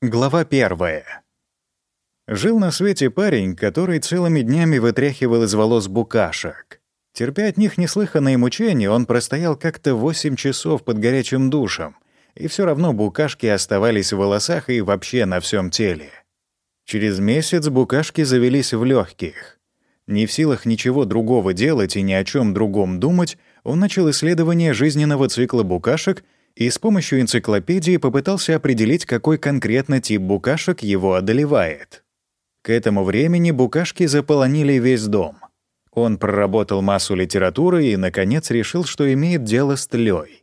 Глава первая. Жил на свете парень, который целыми днями вытряхивал из волос букашек. Терпя от них неслыханные мучения, он простоял как-то 8 часов под горячим душем, и все равно букашки оставались в волосах и вообще на всем теле. Через месяц букашки завелись в легких. Не в силах ничего другого делать и ни о чем другом думать, он начал исследование жизненного цикла букашек — и с помощью энциклопедии попытался определить, какой конкретно тип букашек его одолевает. К этому времени букашки заполонили весь дом. Он проработал массу литературы и, наконец, решил, что имеет дело с тлей.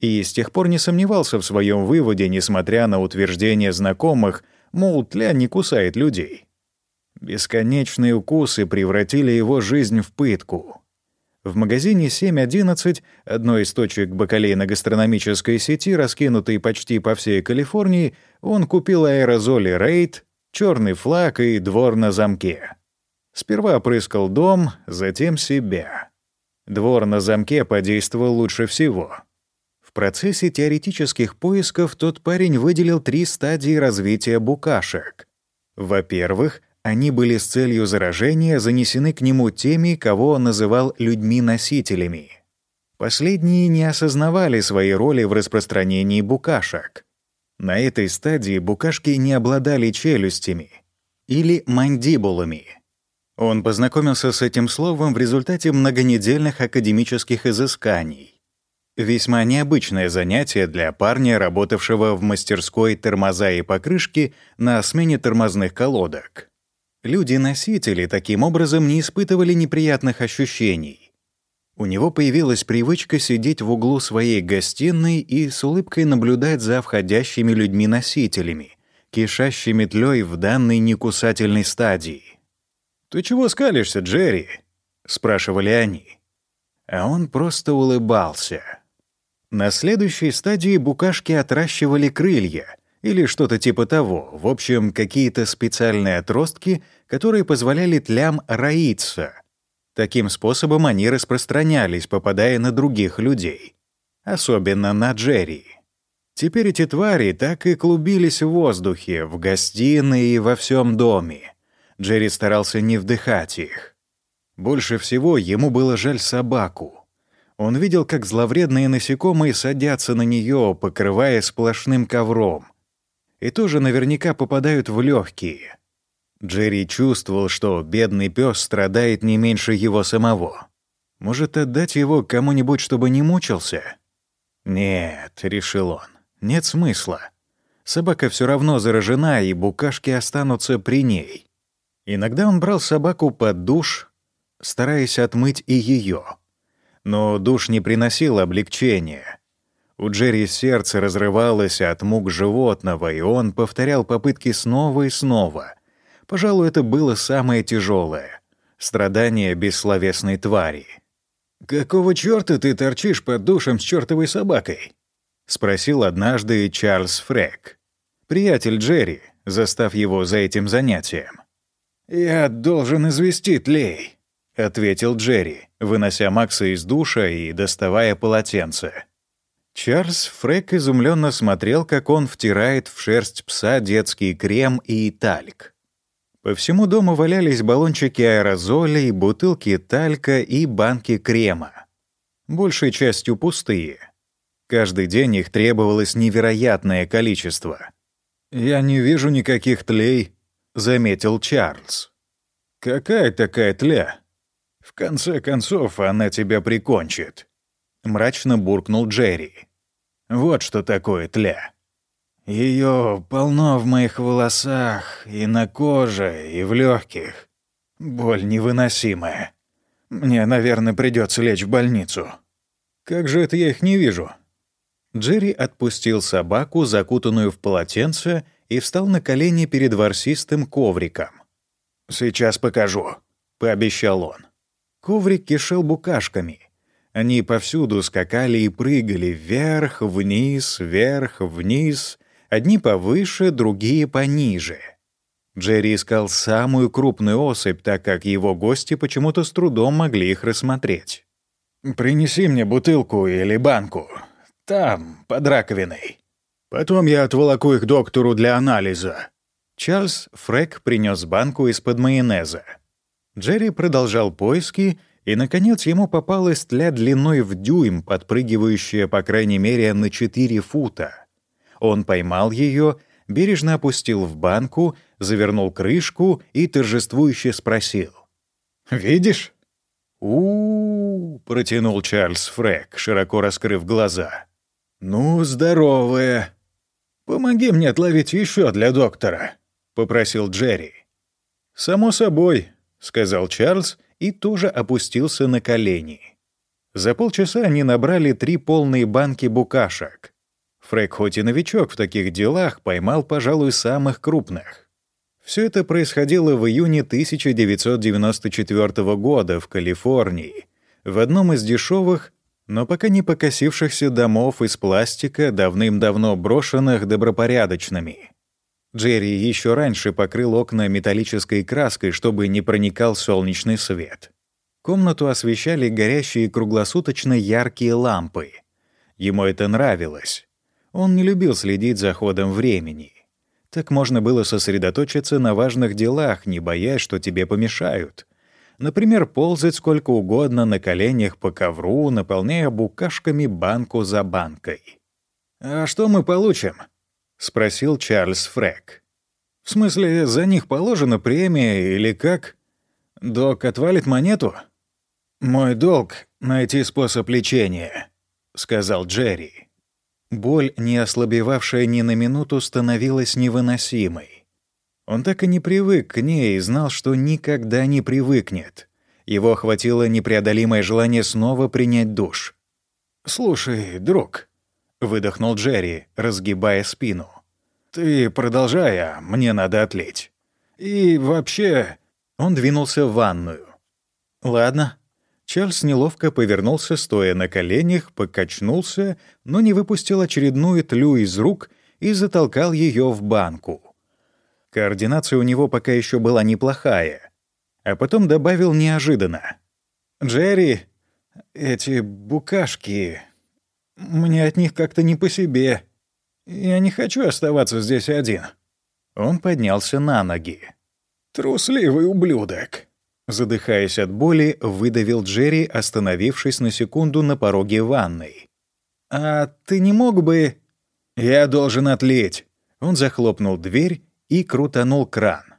И с тех пор не сомневался в своем выводе, несмотря на утверждения знакомых, мол, тля не кусает людей. Бесконечные укусы превратили его жизнь в пытку. В магазине 7.11, одной из точек бакалейно-гастрономической сети, раскинутой почти по всей Калифорнии, он купил аэрозоли «Рейд», черный флаг и двор на замке. Сперва опрыскал дом, затем себя. Двор на замке подействовал лучше всего. В процессе теоретических поисков тот парень выделил три стадии развития букашек. Во-первых, они были с целью заражения занесены к нему теми, кого он называл «людьми-носителями». Последние не осознавали своей роли в распространении букашек. На этой стадии букашки не обладали челюстями или мандибулами. Он познакомился с этим словом в результате многонедельных академических изысканий. Весьма необычное занятие для парня, работавшего в мастерской тормоза и покрышки на смене тормозных колодок. Люди-носители таким образом не испытывали неприятных ощущений. У него появилась привычка сидеть в углу своей гостиной и с улыбкой наблюдать за входящими людьми-носителями, кишащими тлей в данной некусательной стадии. «Ты чего скалишься, Джерри?» — спрашивали они. А он просто улыбался. На следующей стадии букашки отращивали крылья — или что-то типа того, в общем, какие-то специальные отростки, которые позволяли тлям роиться. Таким способом они распространялись, попадая на других людей. Особенно на Джерри. Теперь эти твари так и клубились в воздухе, в гостиной и во всем доме. Джерри старался не вдыхать их. Больше всего ему было жаль собаку. Он видел, как зловредные насекомые садятся на нее, покрывая сплошным ковром — и тоже наверняка попадают в легкие. Джерри чувствовал, что бедный пес страдает не меньше его самого. Может, отдать его кому-нибудь, чтобы не мучился? Нет, решил он, нет смысла. Собака все равно заражена, и букашки останутся при ней. Иногда он брал собаку под душ, стараясь отмыть и ее. Но душ не приносил облегчения. У Джерри сердце разрывалось от мук животного, и он повторял попытки снова и снова. Пожалуй, это было самое тяжелое — страдание бессловесной твари. «Какого чёрта ты торчишь под душем с чёртовой собакой?» — спросил однажды Чарльз Фрэк, приятель Джерри, застав его за этим занятием. «Я должен известить Лей», — ответил Джерри, вынося Макса из душа и доставая полотенце. Чарльз Фрек изумленно смотрел, как он втирает в шерсть пса детский крем и тальк. По всему дому валялись баллончики аэрозолей, бутылки талька и банки крема. Большей частью пустые. Каждый день их требовалось невероятное количество. «Я не вижу никаких тлей», — заметил Чарльз. «Какая такая тля? В конце концов, она тебя прикончит», — мрачно буркнул Джерри. Вот что такое тля. Ее полно в моих волосах, и на коже, и в легких. Боль невыносимая. Мне, наверное, придется лечь в больницу. Как же это я их не вижу? Джерри отпустил собаку, закутанную в полотенце, и встал на колени перед ворсистым ковриком. «Сейчас покажу», — пообещал он. Коврик кишел букашками — они повсюду скакали и прыгали вверх, вниз, вверх, вниз, одни повыше, другие пониже. Джерри искал самую крупную особь, так как его гости почему-то с трудом могли их рассмотреть. «Принеси мне бутылку или банку. Там, под раковиной». Потом я отволоку их доктору для анализа». Чарльз Фрэк принес банку из-под майонеза. Джерри продолжал поиски, и, наконец, ему попалась тля длиной в дюйм, подпрыгивающая, по крайней мере, на 4 фута. Он поймал ее, бережно опустил в банку, завернул крышку и торжествующе спросил. «Видишь?» у, протянул Чарльз Фрэк, широко раскрыв глаза. «Ну, здоровая. Помоги мне отловить еще для доктора», — попросил Джерри. «Само собой», — сказал Чарльз и тоже опустился на колени. За полчаса они набрали три полные банки букашек. Фрэк, хоть и новичок в таких делах, поймал, пожалуй, самых крупных. Все это происходило в июне 1994 года в Калифорнии, в одном из дешевых, но пока не покосившихся домов из пластика, давным-давно брошенных добропорядочными. Джерри еще раньше покрыл окна металлической краской, чтобы не проникал солнечный свет. Комнату освещали горящие круглосуточно яркие лампы. Ему это нравилось. Он не любил следить за ходом времени. Так можно было сосредоточиться на важных делах, не боясь, что тебе помешают. Например, ползать сколько угодно на коленях по ковру, наполняя букашками банку за банкой. «А что мы получим?» — спросил Чарльз Фрэк. «В смысле, за них положена премия или как? Док отвалит монету?» «Мой долг — найти способ лечения», — сказал Джерри. Боль, не ослабевавшая ни на минуту, становилась невыносимой. Он так и не привык к ней и знал, что никогда не привыкнет. Его охватило непреодолимое желание снова принять душ. «Слушай, друг», — выдохнул Джерри, разгибая спину. «Ты продолжай, а мне надо отлить. И вообще...» Он двинулся в ванную. «Ладно». Чарльз неловко повернулся, стоя на коленях, покачнулся, но не выпустил очередную тлю из рук и затолкал ее в банку. Координация у него пока еще была неплохая. А потом добавил неожиданно. «Джерри, эти букашки, мне от них как-то не по себе. Я не хочу оставаться здесь один». Он поднялся на ноги. «Трусливый ублюдок!» Задыхаясь от боли, выдавил Джерри, остановившись на секунду на пороге ванной. «А ты не мог бы...» «Я должен отлить». Он захлопнул дверь и крутанул кран.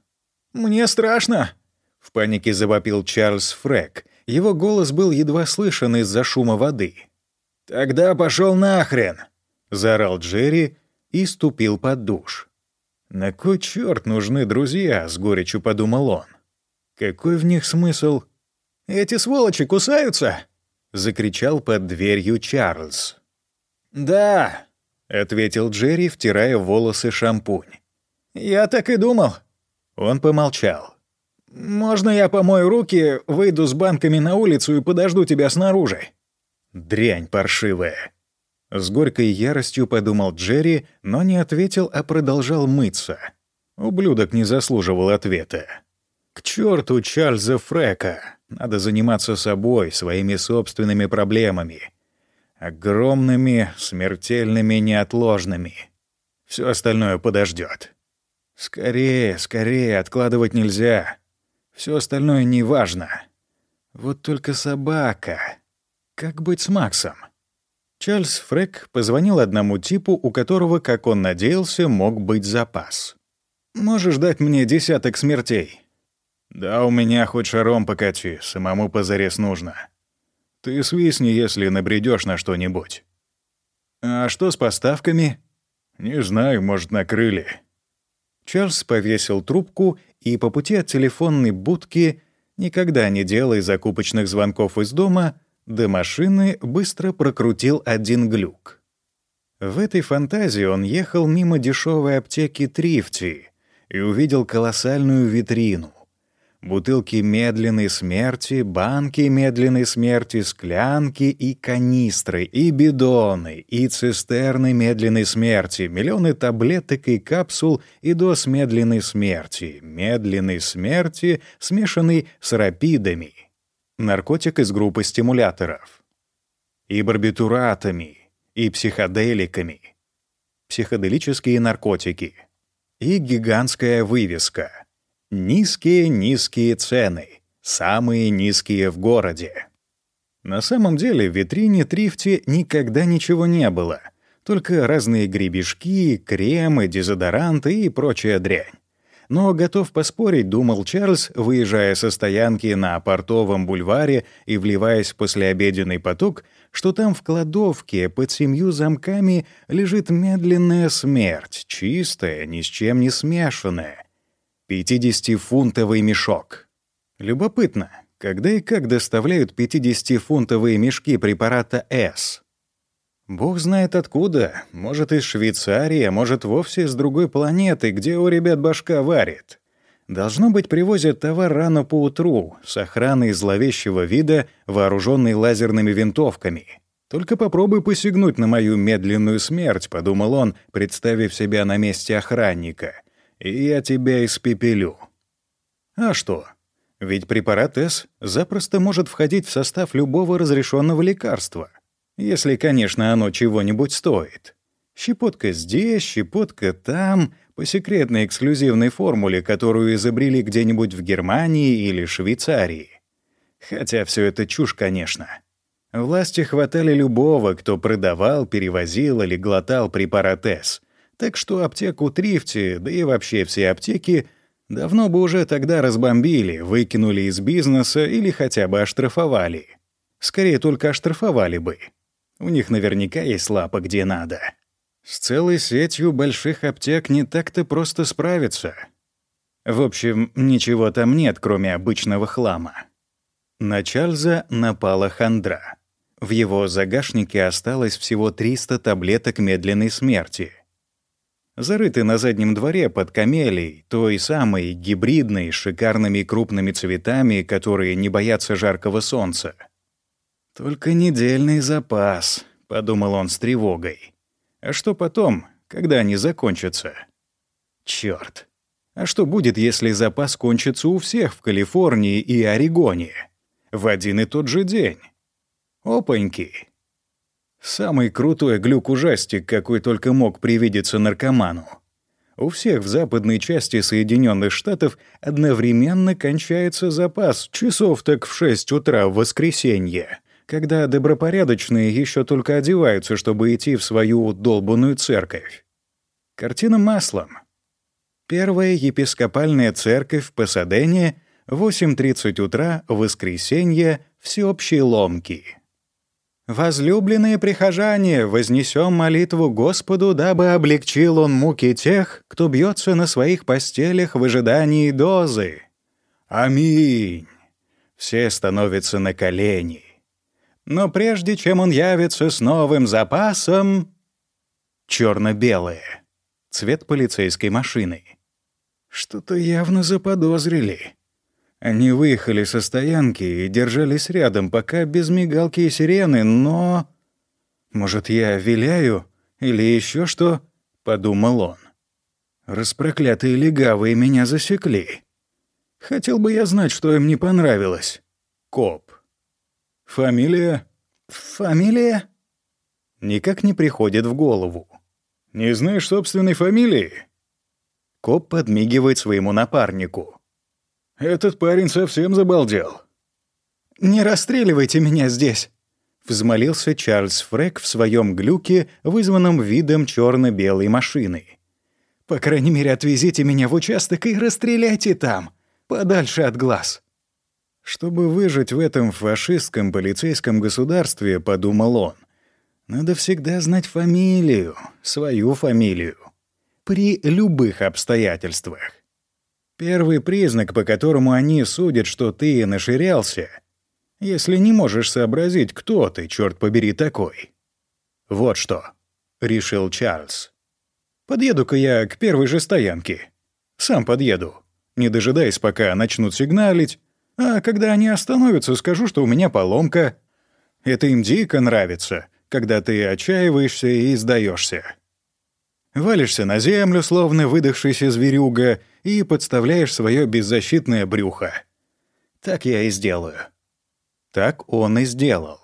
«Мне страшно!» — в панике завопил Чарльз Фрэк. Его голос был едва слышен из-за шума воды. «Тогда пошел нахрен!» — заорал Джерри и ступил под душ. «На кой черт нужны друзья?» — с горечью подумал он. «Какой в них смысл?» «Эти сволочи кусаются!» — закричал под дверью Чарльз. «Да!» — ответил Джерри, втирая в волосы шампунь. «Я так и думал». Он помолчал. «Можно я помою руки, выйду с банками на улицу и подожду тебя снаружи?» Дрянь паршивая. С горькой яростью подумал Джерри, но не ответил, а продолжал мыться. Ублюдок не заслуживал ответа. К черту Чарльза Фрека! Надо заниматься собой, своими собственными проблемами. Огромными, смертельными, неотложными. Все остальное подождет. Скорее, скорее, откладывать нельзя. Все остальное не важно. Вот только собака. Как быть с Максом? Чарльз Фрек позвонил одному типу, у которого, как он надеялся, мог быть запас. «Можешь дать мне десяток смертей?» «Да у меня хоть шаром покати, самому позарез нужно. Ты свистни, если набредешь на что-нибудь». «А что с поставками?» «Не знаю, может, накрыли». Чарльз повесил трубку и по пути от телефонной будки, никогда не делая закупочных звонков из дома, до машины быстро прокрутил один глюк. В этой фантазии он ехал мимо дешевой аптеки Трифти и увидел колоссальную витрину. Бутылки медленной смерти, банки медленной смерти, склянки и канистры, и бидоны, и цистерны медленной смерти, миллионы таблеток и капсул и доз медленной смерти, медленной смерти, смешанной с рапидами — наркотик из группы стимуляторов, и барбитуратами, и психоделиками. психоделические наркотики. И гигантская вывеска. Низкие-низкие цены. Самые низкие в городе. На самом деле в витрине Трифти никогда ничего не было. Только разные гребешки, кремы, дезодоранты и прочая дрянь. Но готов поспорить, думал Чарльз, выезжая со стоянки на портовом бульваре и вливаясь в послеобеденный поток, что там в кладовке под семью замками лежит медленная смерть, чистая, ни с чем не смешанная. 50-фунтовый мешок. Любопытно, когда и как доставляют 50-фунтовые мешки препарата «С»? Бог знает откуда. Может, из Швейцарии, а может, вовсе с другой планеты, где у ребят башка варит. Должно быть, привозят товар рано поутру, с охраной зловещего вида, вооруженной лазерными винтовками. «Только попробуй посягнуть на мою медленную смерть», — подумал он, представив себя на месте охранника. «И я тебя испепелю». А что? Ведь препарат С запросто может входить в состав любого разрешенного лекарства. Если, конечно, оно чего-нибудь стоит. Щепотка здесь, щепотка там, по секретной эксклюзивной формуле, которую изобрели где-нибудь в Германии или Швейцарии. Хотя все это чушь, конечно. Власти хватали любого, кто продавал, перевозил или глотал препарат С. Так что аптеку Трифти, да и вообще все аптеки, давно бы уже тогда разбомбили, выкинули из бизнеса или хотя бы оштрафовали. Скорее только оштрафовали бы. У них наверняка есть лапа где надо. С целой сетью больших аптек не так-то просто справиться. В общем, ничего там нет, кроме обычного хлама. На Чарльза напала хандра. В его загашнике осталось всего 300 таблеток медленной смерти. Зарыты на заднем дворе под камелей, той самой гибридной, шикарными крупными цветами, которые не боятся жаркого солнца. «Только недельный запас», — подумал он с тревогой. «А что потом, когда они закончатся?» Черт! А что будет, если запас кончится у всех в Калифорнии и Орегоне? В один и тот же день. Опаньки! Самый крутой глюк-ужастик, какой только мог привидеться наркоману. У всех в западной части Соединенных Штатов одновременно кончается запас, часов так в 6 утра в воскресенье когда добропорядочные еще только одеваются, чтобы идти в свою долбанную церковь. Картина маслом. Первая епископальная церковь Пасадене, 8.30 утра, воскресенье, всеобщей ломки. «Возлюбленные прихожане, вознесем молитву Господу, дабы облегчил он муки тех, кто бьется на своих постелях в ожидании дозы. Аминь!» Все становятся на колени. Но прежде чем он явится с новым запасом... Черно-белое. Цвет полицейской машины. Что-то явно заподозрили. Они выехали со стоянки и держались рядом, пока без мигалки и сирены, но... Может, я виляю или еще что? Подумал он. Распроклятые легавые меня засекли. Хотел бы я знать, что им не понравилось. Коп. Фамилия? Фамилия? Никак не приходит в голову. Не знаешь собственной фамилии? Коп подмигивает своему напарнику. Этот парень совсем забалдел. «Не расстреливайте меня здесь!» Взмолился Чарльз Фрэк в своем глюке, вызванном видом черно белой машины. «По крайней мере, отвезите меня в участок и расстреляйте там, подальше от глаз». Чтобы выжить в этом фашистском полицейском государстве, подумал он, надо всегда знать фамилию, свою фамилию. При любых обстоятельствах. Первый признак, по которому они судят, что ты наширялся, если не можешь сообразить, кто ты, черт побери, такой. Вот что, — решил Чарльз. Подъеду-ка я к первой же стоянке. Сам подъеду, не дожидаясь, пока начнут сигналить, а когда они остановятся, скажу, что у меня поломка. Это им дико нравится, когда ты отчаиваешься и сдаешься. Валишься на землю, словно выдохшийся зверюга, и подставляешь свое беззащитное брюхо. Так я и сделаю. Так он и сделал.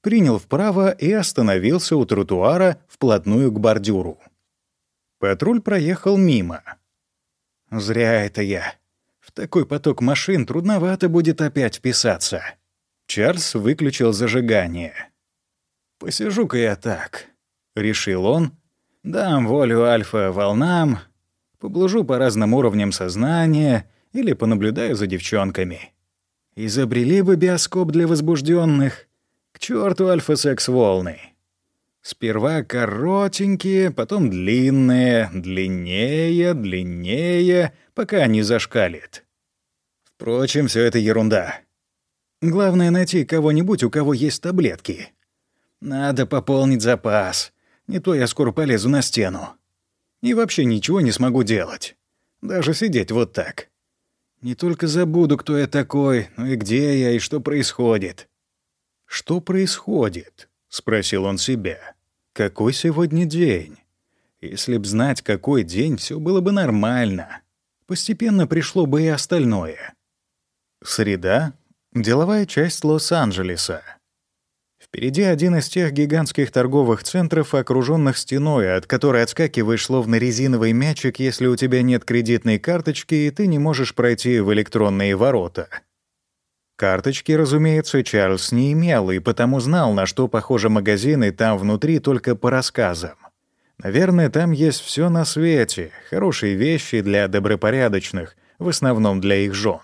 Принял вправо и остановился у тротуара вплотную к бордюру. Патруль проехал мимо. «Зря это я. Такой поток машин трудновато будет опять вписаться». Чарльз выключил зажигание. «Посижу-ка я так», — решил он. «Дам волю альфа-волнам, поблужу по разным уровням сознания или понаблюдаю за девчонками. Изобрели бы биоскоп для возбужденных. К черту альфа-секс-волны. Сперва коротенькие, потом длинные, длиннее, длиннее, пока не зашкалит. Впрочем, все это ерунда. Главное — найти кого-нибудь, у кого есть таблетки. Надо пополнить запас. Не то я скоро полезу на стену. И вообще ничего не смогу делать. Даже сидеть вот так. Не только забуду, кто я такой, но и где я, и что происходит. «Что происходит?» — спросил он себя. «Какой сегодня день?» Если б знать, какой день, все было бы нормально. Постепенно пришло бы и остальное. Среда — деловая часть Лос-Анджелеса. Впереди один из тех гигантских торговых центров, окруженных стеной, от которой отскакиваешь словно резиновый мячик, если у тебя нет кредитной карточки и ты не можешь пройти в электронные ворота. Карточки, разумеется, Чарльз не имел и потому знал, на что похожи магазины там внутри только по рассказам. Наверное, там есть все на свете, хорошие вещи для добропорядочных, в основном для их жен.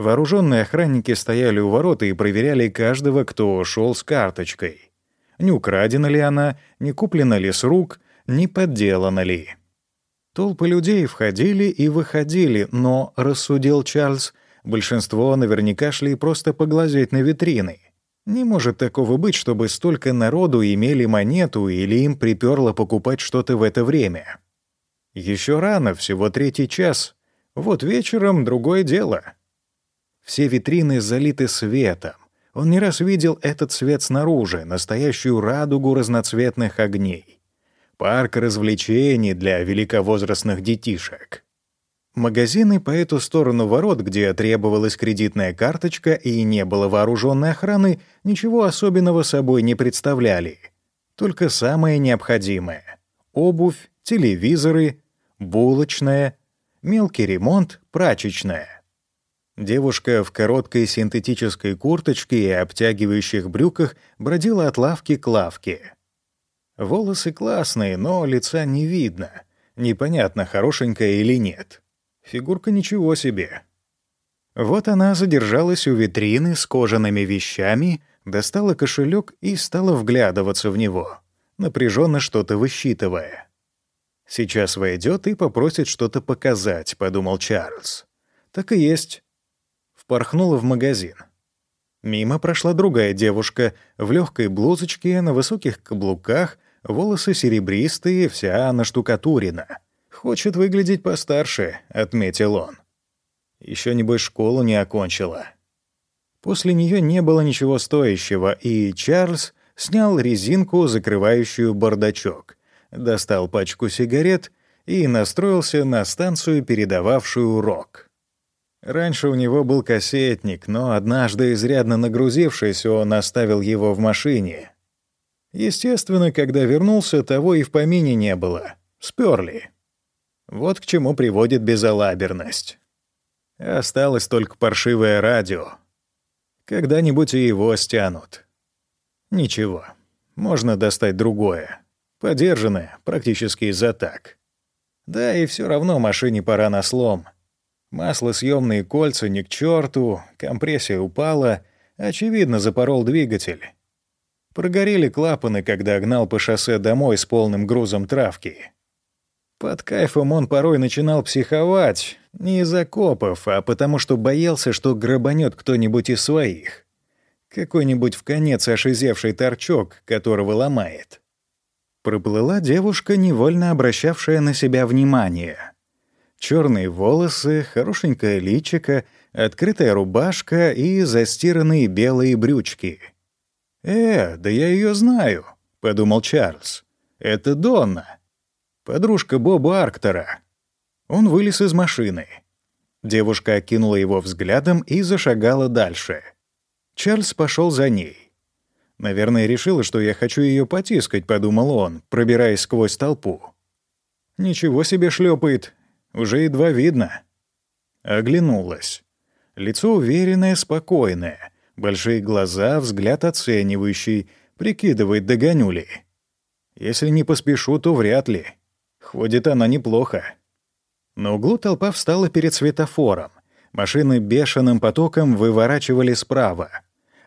Вооруженные охранники стояли у ворот и проверяли каждого, кто шел с карточкой. Не украдена ли она, не куплена ли с рук, не подделана ли. Толпы людей входили и выходили, но, рассудил Чарльз, большинство наверняка шли просто поглазеть на витрины. Не может такого быть, чтобы столько народу имели монету или им приперло покупать что-то в это время. Еще рано, всего третий час. Вот вечером другое дело. Все витрины залиты светом. Он не раз видел этот свет снаружи, настоящую радугу разноцветных огней. Парк развлечений для великовозрастных детишек. Магазины по эту сторону ворот, где требовалась кредитная карточка и не было вооруженной охраны, ничего особенного собой не представляли. Только самое необходимое — обувь, телевизоры, булочная, мелкий ремонт, прачечная. Девушка в короткой синтетической курточке и обтягивающих брюках бродила от лавки к лавке. Волосы классные, но лица не видно. Непонятно, хорошенькая или нет. Фигурка ничего себе. Вот она задержалась у витрины с кожаными вещами, достала кошелек и стала вглядываться в него, напряженно что-то высчитывая. «Сейчас войдет и попросит что-то показать», — подумал Чарльз. Так и есть впорхнула в магазин. Мимо прошла другая девушка в легкой блузочке, на высоких каблуках, волосы серебристые, вся наштукатурена. «Хочет выглядеть постарше», — отметил он. Еще небось, школу не окончила. После нее не было ничего стоящего, и Чарльз снял резинку, закрывающую бардачок, достал пачку сигарет и настроился на станцию, передававшую рок. Раньше у него был кассетник, но однажды, изрядно нагрузившись, он оставил его в машине. Естественно, когда вернулся, того и в помине не было. Сперли. Вот к чему приводит безалаберность. Осталось только паршивое радио. Когда-нибудь и его стянут. Ничего, можно достать другое. Подержанное, практически за так. Да и все равно машине пора на слом — Маслосъемные кольца ни к черту, компрессия упала, очевидно, запорол двигатель. Прогорели клапаны, когда гнал по шоссе домой с полным грузом травки. Под кайфом он порой начинал психовать, не из окопов, а потому что боялся, что грабанет кто-нибудь из своих. Какой-нибудь в конец ошизевший торчок, которого ломает. Проплыла девушка, невольно обращавшая на себя внимание — Черные волосы, хорошенькое личико, открытая рубашка и застиранные белые брючки. «Э, да я ее знаю», — подумал Чарльз. «Это Донна, подружка Боба Арктора». Он вылез из машины. Девушка окинула его взглядом и зашагала дальше. Чарльз пошел за ней. «Наверное, решила, что я хочу ее потискать», — подумал он, пробираясь сквозь толпу. Ничего себе шлепает, уже едва видно. Оглянулась. Лицо уверенное, спокойное. Большие глаза, взгляд оценивающий. Прикидывает, догоню ли. Если не поспешу, то вряд ли. Ходит она неплохо. На углу толпа встала перед светофором. Машины бешеным потоком выворачивали справа.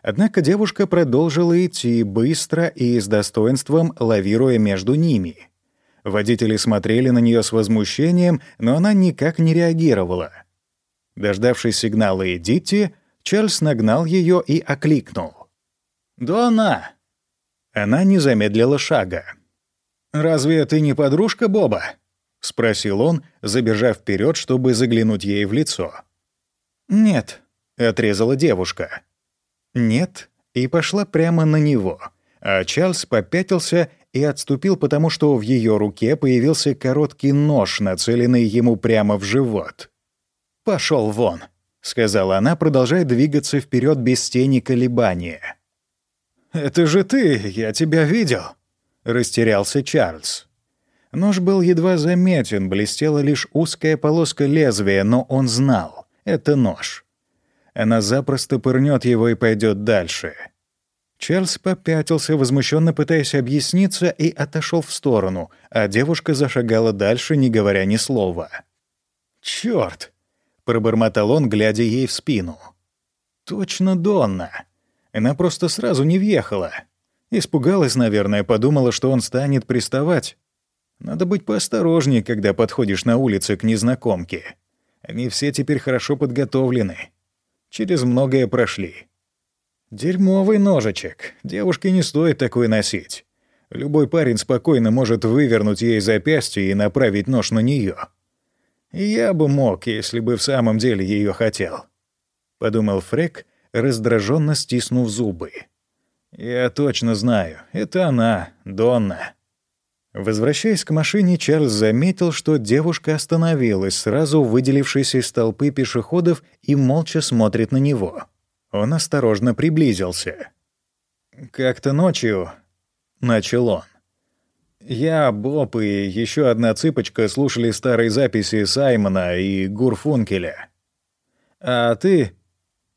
Однако девушка продолжила идти быстро и с достоинством, лавируя между ними. Водители смотрели на нее с возмущением, но она никак не реагировала. Дождавшись сигнала «Идите», Чарльз нагнал ее и окликнул. «Дона!» Она не замедлила шага. «Разве ты не подружка Боба?» — спросил он, забежав вперед, чтобы заглянуть ей в лицо. «Нет», — отрезала девушка. «Нет», и пошла прямо на него, а Чарльз попятился и отступил, потому что в ее руке появился короткий нож, нацеленный ему прямо в живот. Пошел вон», — сказала она, продолжая двигаться вперед без тени колебания. «Это же ты, я тебя видел», — растерялся Чарльз. Нож был едва заметен, блестела лишь узкая полоска лезвия, но он знал — это нож. Она запросто пырнет его и пойдет дальше. Чарльз попятился, возмущенно пытаясь объясниться, и отошел в сторону, а девушка зашагала дальше, не говоря ни слова. Черт! пробормотал он, глядя ей в спину. «Точно Донна!» Она просто сразу не въехала. Испугалась, наверное, подумала, что он станет приставать. Надо быть поосторожнее, когда подходишь на улице к незнакомке. Они все теперь хорошо подготовлены. Через многое прошли. Дерьмовый ножичек. Девушке не стоит такой носить. Любой парень спокойно может вывернуть ей запястье и направить нож на нее. Я бы мог, если бы в самом деле ее хотел. Подумал Фрек, раздраженно стиснув зубы. «Я точно знаю, это она, Донна». Возвращаясь к машине, Чарльз заметил, что девушка остановилась, сразу выделившись из толпы пешеходов, и молча смотрит на него. Он осторожно приблизился. «Как-то ночью...» — начал он. «Я, Боб и еще одна цыпочка слушали старые записи Саймона и Гурфункеля. А ты...»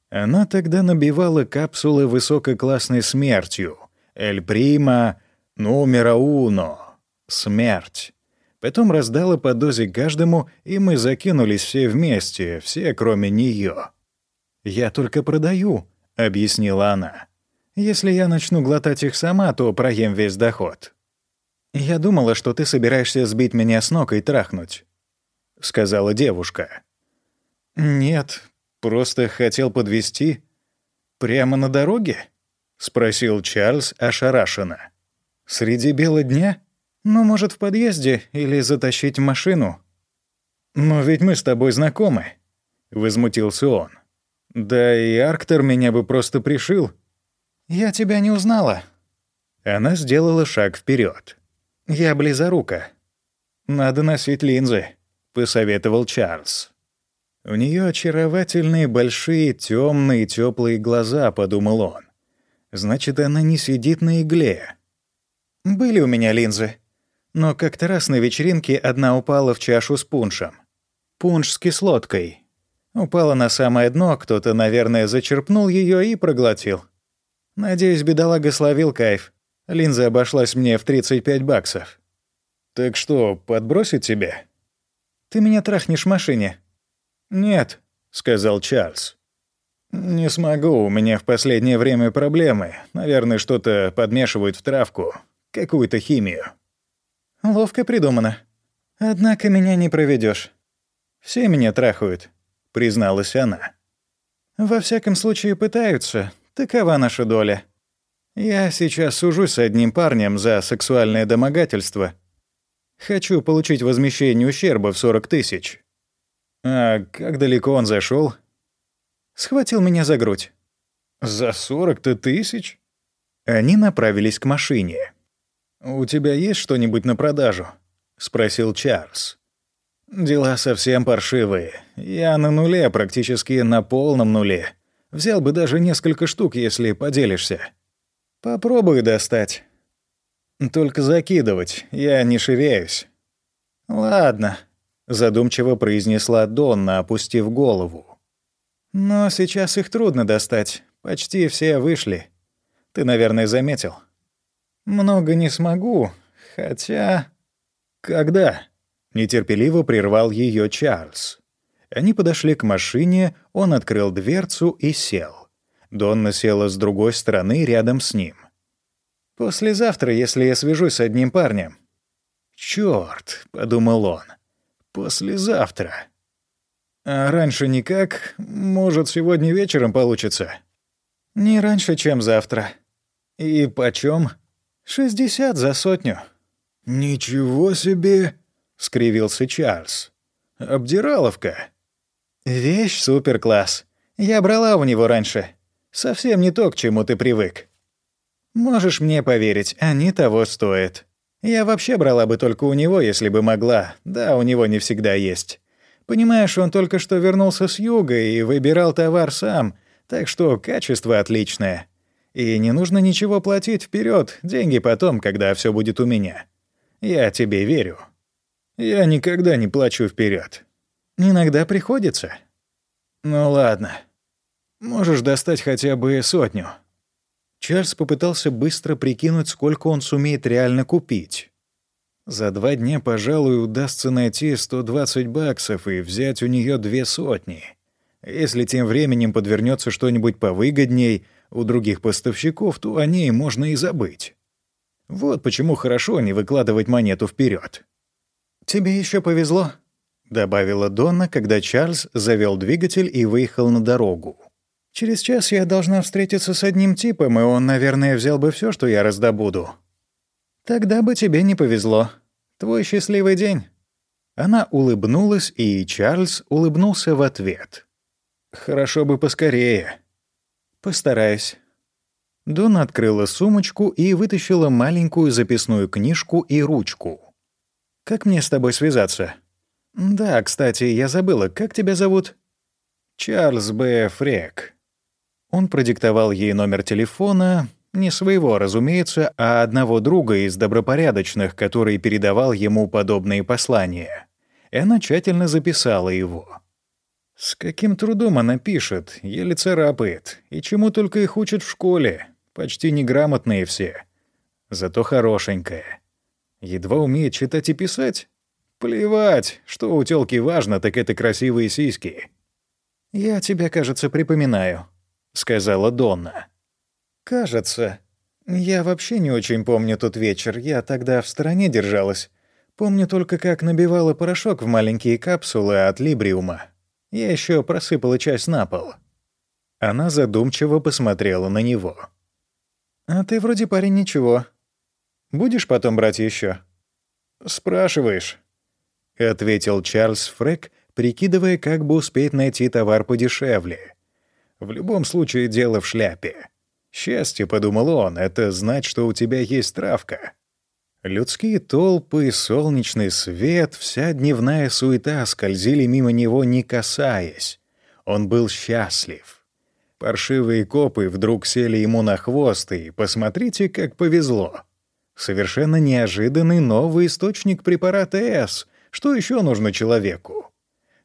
Она тогда набивала капсулы высококлассной смертью. «Эль Прима Нумера Уно» — «Смерть». Потом раздала по дозе каждому, и мы закинулись все вместе, все кроме нее. «Я только продаю», — объяснила она. «Если я начну глотать их сама, то проем весь доход». «Я думала, что ты собираешься сбить меня с ног и трахнуть», — сказала девушка. «Нет, просто хотел подвести Прямо на дороге?» — спросил Чарльз ошарашенно. «Среди бела дня? Ну, может, в подъезде или затащить машину?» «Но ведь мы с тобой знакомы», — возмутился он. Да и Арктор меня бы просто пришил. Я тебя не узнала. Она сделала шаг вперед. Я близорука. Надо носить линзы, посоветовал Чарльз. У нее очаровательные большие темные теплые глаза, подумал он. Значит, она не сидит на игле. Были у меня линзы, но как-то раз на вечеринке одна упала в чашу с пуншем. Пунш с кислоткой. Упала на самое дно, кто-то, наверное, зачерпнул ее и проглотил. Надеюсь, бедолага словил кайф. Линза обошлась мне в 35 баксов. «Так что, подбросить тебя?» «Ты меня трахнешь в машине?» «Нет», — сказал Чарльз. «Не смогу, у меня в последнее время проблемы. Наверное, что-то подмешивают в травку, какую-то химию». «Ловко придумано. Однако меня не проведешь. Все меня трахают призналась она. «Во всяком случае пытаются. Такова наша доля. Я сейчас сужусь с одним парнем за сексуальное домогательство. Хочу получить возмещение ущерба в 40 тысяч. А как далеко он зашел? Схватил меня за грудь. За 40-то тысяч? Они направились к машине. «У тебя есть что-нибудь на продажу?» — спросил Чарльз. Дела совсем паршивые. Я на нуле, практически на полном нуле. Взял бы даже несколько штук, если поделишься. Попробуй достать. Только закидывать, я не ширяюсь. «Ладно», — задумчиво произнесла Донна, опустив голову. «Но сейчас их трудно достать. Почти все вышли. Ты, наверное, заметил». «Много не смогу, хотя...» «Когда?» — нетерпеливо прервал ее Чарльз. Они подошли к машине, он открыл дверцу и сел. Донна села с другой стороны рядом с ним. «Послезавтра, если я свяжусь с одним парнем». «Чёрт», — подумал он, — «послезавтра». «А раньше никак? Может, сегодня вечером получится?» «Не раньше, чем завтра». «И почем?» «Шестьдесят за сотню». «Ничего себе!» — скривился Чарльз. «Обдираловка». «Вещь супер-класс. Я брала у него раньше. Совсем не то, к чему ты привык. Можешь мне поверить, они того стоят. Я вообще брала бы только у него, если бы могла. Да, у него не всегда есть. Понимаешь, он только что вернулся с юга и выбирал товар сам, так что качество отличное. И не нужно ничего платить вперед, деньги потом, когда все будет у меня. Я тебе верю. Я никогда не плачу вперед. Иногда приходится. Ну ладно. Можешь достать хотя бы сотню. Чарльз попытался быстро прикинуть, сколько он сумеет реально купить. За два дня, пожалуй, удастся найти 120 баксов и взять у нее две сотни. Если тем временем подвернется что-нибудь повыгодней у других поставщиков, то о ней можно и забыть. Вот почему хорошо не выкладывать монету вперед. «Тебе еще повезло», — добавила Донна, когда Чарльз завел двигатель и выехал на дорогу. Через час я должна встретиться с одним типом, и он, наверное, взял бы все, что я раздобуду. Тогда бы тебе не повезло. Твой счастливый день». Она улыбнулась, и Чарльз улыбнулся в ответ. «Хорошо бы поскорее». «Постараюсь». Дон открыла сумочку и вытащила маленькую записную книжку и ручку. «Как мне с тобой связаться?» «Да, кстати, я забыла, как тебя зовут?» «Чарльз Б. Фрек», он продиктовал ей номер телефона, не своего, разумеется, а одного друга из добропорядочных, который передавал ему подобные послания. И она тщательно записала его. С каким трудом она пишет, еле царапает, и чему только их учат в школе. Почти неграмотные все. Зато хорошенькая. Едва умеет читать и писать? Плевать, что у тёлки важно, так это красивые сиськи. «Я тебя, кажется, припоминаю», сказала Донна. «Кажется. Я вообще не очень помню тот вечер. Я тогда в стороне держалась. Помню только, как набивала порошок в маленькие капсулы от либриума. Я еще просыпала часть на пол». Она задумчиво посмотрела на него. «А ты вроде парень ничего. Будешь потом брать еще? «Спрашиваешь», — ответил Чарльз Фрек, прикидывая, как бы успеть найти товар подешевле. В любом случае дело в шляпе. Счастье, — подумал он, — это знать, что у тебя есть травка. Людские толпы, солнечный свет, вся дневная суета скользили мимо него, не касаясь. Он был счастлив. Паршивые копы вдруг сели ему на хвост, и посмотрите, как повезло. Совершенно неожиданный новый источник препарата С. Что еще нужно человеку?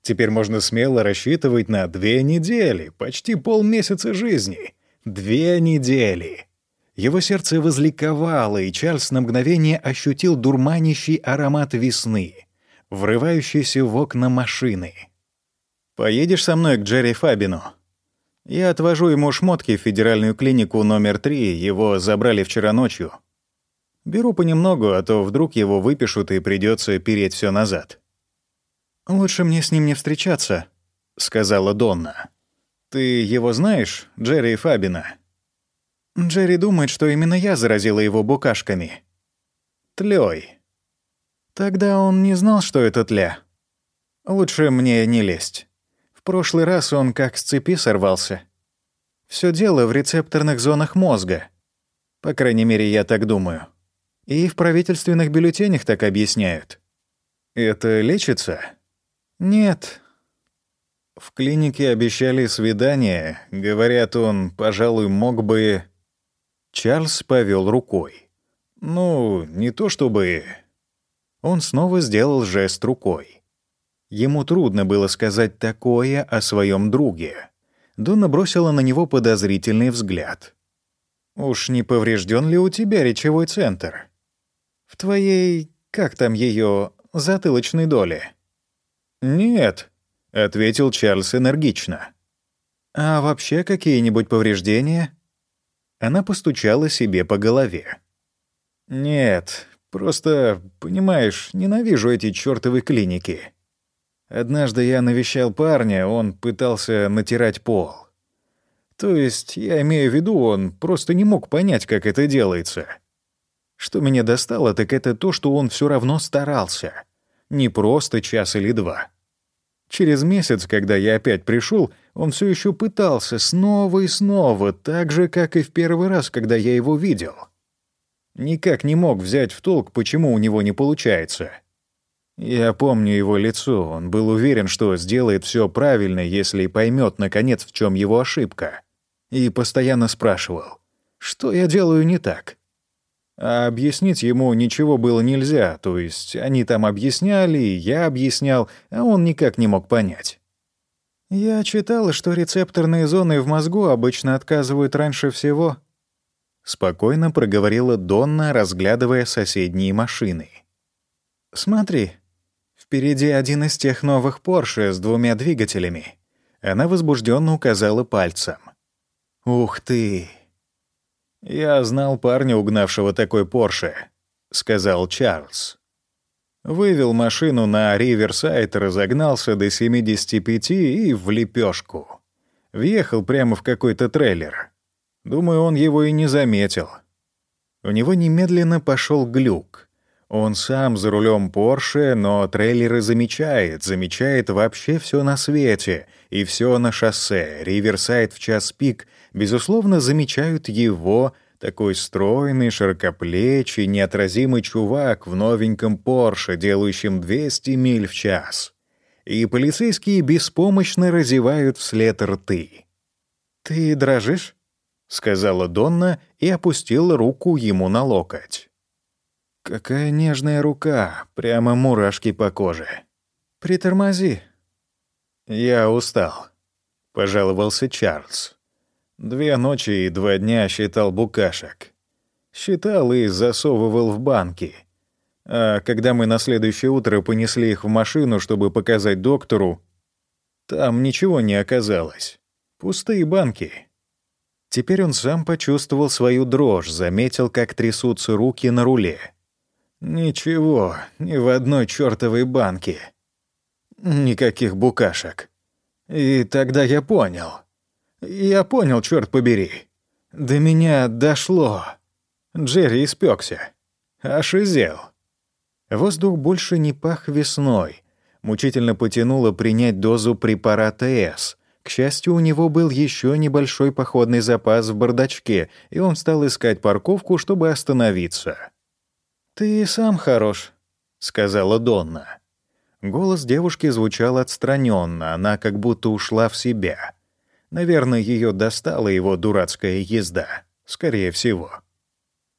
Теперь можно смело рассчитывать на две недели, почти полмесяца жизни. Две недели. Его сердце возликовало, и Чарльз на мгновение ощутил дурманящий аромат весны, врывающийся в окна машины. «Поедешь со мной к Джерри Фабину?» «Я отвожу ему шмотки в федеральную клинику номер три, его забрали вчера ночью. Беру понемногу, а то вдруг его выпишут и придется переть все назад». «Лучше мне с ним не встречаться», — сказала Донна. «Ты его знаешь, Джерри Фабина?» Джерри думает, что именно я заразила его букашками. Тлёй. Тогда он не знал, что это тля. Лучше мне не лезть. В прошлый раз он как с цепи сорвался. Все дело в рецепторных зонах мозга. По крайней мере, я так думаю. И в правительственных бюллетенях так объясняют. Это лечится? «Нет». В клинике обещали свидание. Говорят, он, пожалуй, мог бы... Чарльз повел рукой. «Ну, не то чтобы...» Он снова сделал жест рукой. Ему трудно было сказать такое о своем друге. Донна бросила на него подозрительный взгляд. «Уж не поврежден ли у тебя речевой центр? В твоей, как там ее, затылочной доле?» «Нет», — ответил Чарльз энергично. «А вообще какие-нибудь повреждения?» Она постучала себе по голове. «Нет, просто, понимаешь, ненавижу эти чёртовы клиники. Однажды я навещал парня, он пытался натирать пол. То есть, я имею в виду, он просто не мог понять, как это делается. Что меня достало, так это то, что он всё равно старался. Не просто час или два. Через месяц, когда я опять пришел, он все еще пытался снова и снова, так же, как и в первый раз, когда я его видел. Никак не мог взять в толк, почему у него не получается. Я помню его лицо, он был уверен, что сделает все правильно, если поймет, наконец, в чем его ошибка. И постоянно спрашивал, что я делаю не так. А объяснить ему ничего было нельзя, то есть они там объясняли, я объяснял, а он никак не мог понять. Я читала, что рецепторные зоны в мозгу обычно отказывают раньше всего. Спокойно проговорила Донна, разглядывая соседние машины. «Смотри, впереди один из тех новых Порше с двумя двигателями». Она возбужденно указала пальцем. «Ух ты!» «Я знал парня, угнавшего такой Порше», — сказал Чарльз. Вывел машину на Риверсайд, разогнался до 75 и в лепешку. Въехал прямо в какой-то трейлер. Думаю, он его и не заметил. У него немедленно пошел глюк. Он сам за рулем Порше, но трейлеры замечает, замечает вообще все на свете, и все на шоссе, Риверсайд в час пик, безусловно, замечают его, такой стройный, широкоплечий, неотразимый чувак в новеньком Порше, делающем 200 миль в час. И полицейские беспомощно разевают вслед рты. «Ты дрожишь?» — сказала Донна и опустила руку ему на локоть. «Какая нежная рука, прямо мурашки по коже. Притормози». «Я устал», — пожаловался Чарльз. Две ночи и два дня считал букашек. Считал и засовывал в банки. А когда мы на следующее утро понесли их в машину, чтобы показать доктору, там ничего не оказалось. Пустые банки. Теперь он сам почувствовал свою дрожь, заметил, как трясутся руки на руле. Ничего, ни в одной чёртовой банке. Никаких букашек. И тогда я понял. Я понял, черт побери. До меня дошло. Джерри испекся. Ошизел. Воздух больше не пах весной. Мучительно потянуло принять дозу препарата «С». К счастью, у него был еще небольшой походный запас в бардачке, и он стал искать парковку, чтобы остановиться. «Ты сам хорош», — сказала Донна. Голос девушки звучал отстраненно, она как будто ушла в себя. Наверное, ее достала его дурацкая езда. Скорее всего.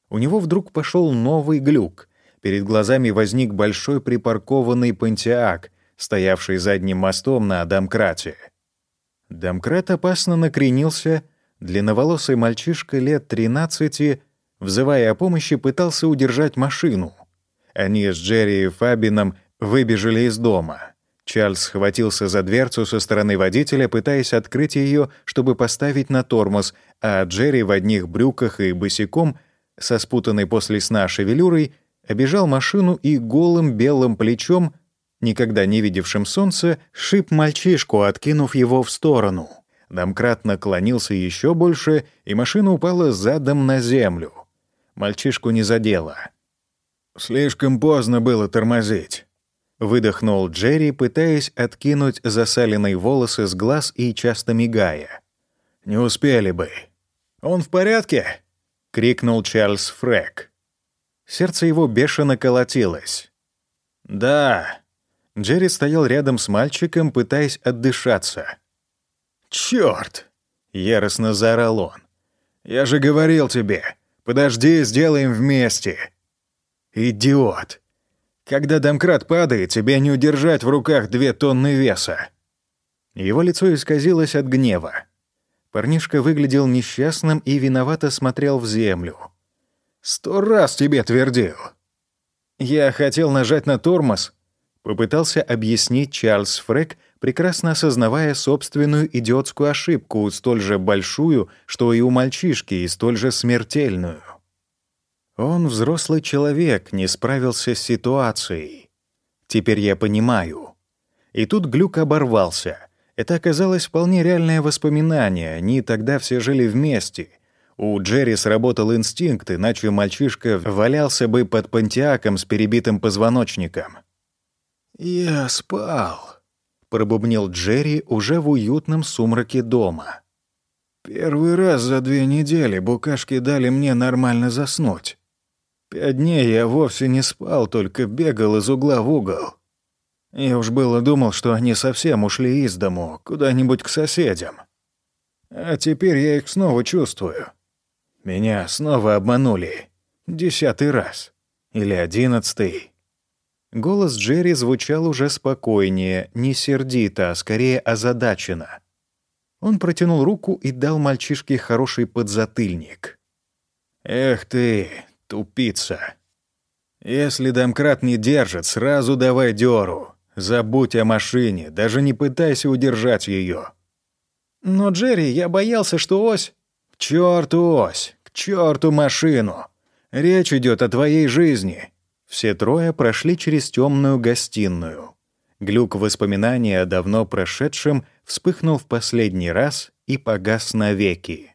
У него вдруг пошел новый глюк. Перед глазами возник большой припаркованный пантеак, стоявший задним мостом на домкрате. Домкрат опасно накренился, длинноволосый мальчишка лет 13, взывая о помощи, пытался удержать машину. Они с Джерри и Фабином выбежали из дома. Чарльз схватился за дверцу со стороны водителя, пытаясь открыть ее, чтобы поставить на тормоз, а Джерри в одних брюках и босиком, со спутанной после сна шевелюрой, обежал машину и голым белым плечом, никогда не видевшим солнца, шип мальчишку, откинув его в сторону. Домкрат наклонился еще больше, и машина упала задом на землю. Мальчишку не задело. «Слишком поздно было тормозить», Выдохнул Джерри, пытаясь откинуть засаленные волосы с глаз и часто мигая. «Не успели бы». «Он в порядке?» — крикнул Чарльз Фрэк. Сердце его бешено колотилось. «Да». Джерри стоял рядом с мальчиком, пытаясь отдышаться. «Чёрт!» — яростно заорал он. «Я же говорил тебе, подожди, сделаем вместе!» «Идиот! Когда домкрат падает, тебя не удержать в руках две тонны веса». Его лицо исказилось от гнева. Парнишка выглядел несчастным и виновато смотрел в землю. «Сто раз тебе твердил!» «Я хотел нажать на тормоз», — попытался объяснить Чарльз Фрэк, прекрасно осознавая собственную идиотскую ошибку, столь же большую, что и у мальчишки, и столь же смертельную. Он взрослый человек, не справился с ситуацией. Теперь я понимаю. И тут глюк оборвался. Это оказалось вполне реальное воспоминание, они тогда все жили вместе. У Джерри сработал инстинкт, иначе мальчишка валялся бы под пантиаком с перебитым позвоночником. «Я спал», — пробубнил Джерри уже в уютном сумраке дома. «Первый раз за две недели букашки дали мне нормально заснуть. Пять дней я вовсе не спал, только бегал из угла в угол. Я уж было думал, что они совсем ушли из дому, куда-нибудь к соседям. А теперь я их снова чувствую. Меня снова обманули. Десятый раз. Или одиннадцатый. Голос Джерри звучал уже спокойнее, не сердито, а скорее озадаченно. Он протянул руку и дал мальчишке хороший подзатыльник. «Эх ты, Тупица. Если домкрат не держит, сразу давай дёру. Забудь о машине, даже не пытайся удержать ее. Но, Джерри, я боялся, что ось... К черту ось, к черту машину. Речь идет о твоей жизни. Все трое прошли через темную гостиную. Глюк воспоминания о давно прошедшем вспыхнул в последний раз и погас навеки.